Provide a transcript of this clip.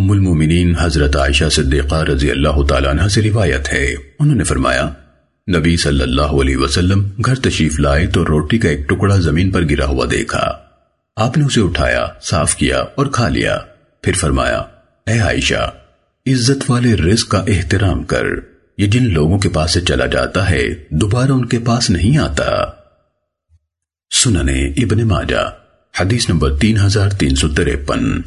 ام المومنین حضرت عائشہ صدیقہ رضی اللہ تعالیٰ عنہ سے روایت ہے۔ انہوں نے فرمایا، نبی صلی اللہ علیہ وسلم گھر تشریف لائے تو روٹی کا ایک ٹکڑا زمین پر گرا ہوا دیکھا۔ آپ نے اسے اٹھایا، صاف کیا اور کھا لیا۔ پھر فرمایا، اے عائشہ، عزت والے رزق کا احترام کر۔ یہ جن لوگوں کے پاس سے چلا جاتا ہے، دوبارہ ان کے پاس نہیں آتا۔ سننے ابن ماجہ، حدیث نمبر تین ہزار تین سو تریپن۔